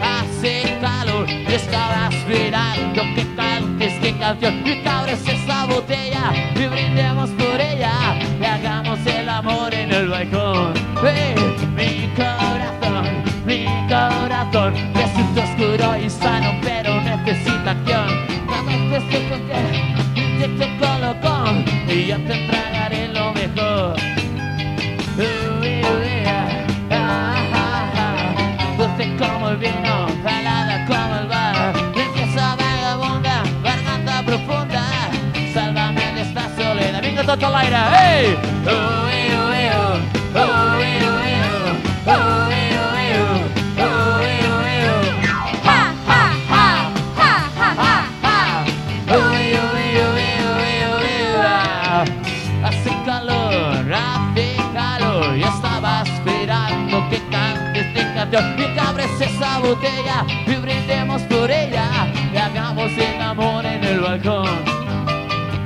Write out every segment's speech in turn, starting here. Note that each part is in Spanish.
hace calor y estaba esperando que cantes qué canción y que abres esa botella y brindemos por ella y hagamos el amor en el balcón. Eh, mi corazón, mi corazón resulta oscuro y sano pero necesita acción. Dame este con te colocón y yo te salada como el bar, limpieza vagabunda, garganta profunda, sálvame de esta soledad. Vinga a l'aire, calor, yo estaba esperando botella y brindemos por ella y hagamos el amor en el balcón.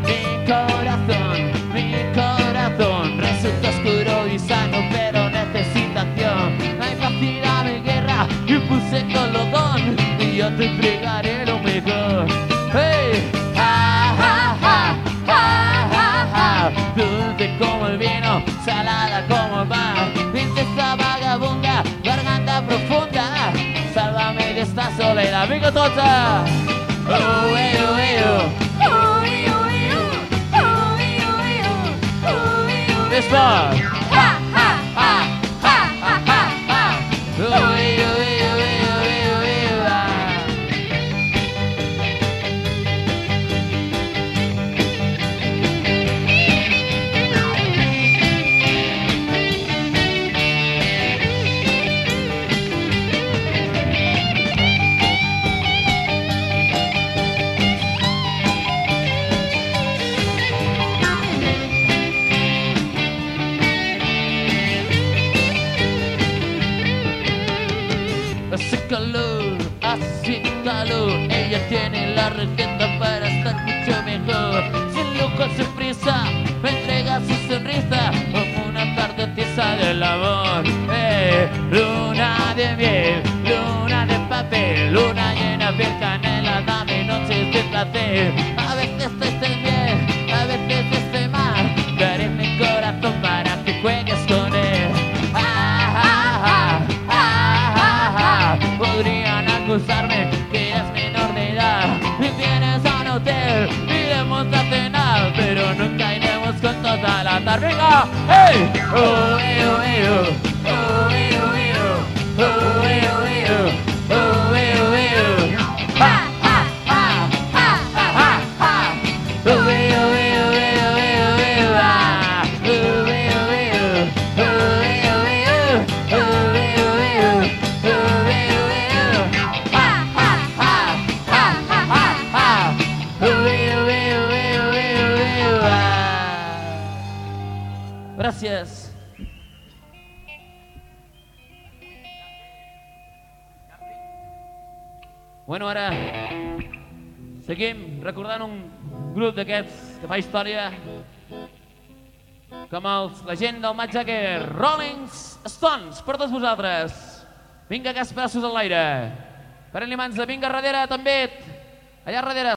Mi corazón, mi corazón resulta oscuro y sano, pero necesita acción. No hay partida de guerra y puse colocón y yo te entregaré lo mejor. ¡Hey! ¡Ja, ja, ja! ¡Ja, ja, ja! Dulce como el vino, salada como el mar. amiga toda. Oh, hey, oh, oh. This bar. Ella tiene la receta para estar mucho mejor. Sin lujo, sin prisa, me entrega su sonrisa como una tarde tiesa del amor. Eh, luna de miel, luna de papel, luna llena de canela, dame noches de placer. Hey! Oh, hey, oh. Gràcies. Bueno, ara seguim recordant un grup d'aquests que fa història com els, la gent del Matt Jagger, Rolling Stones, per tots vosaltres. Vinga, que braços a l'aire. Parem-li mans de vinga darrere, també. Allà darrere.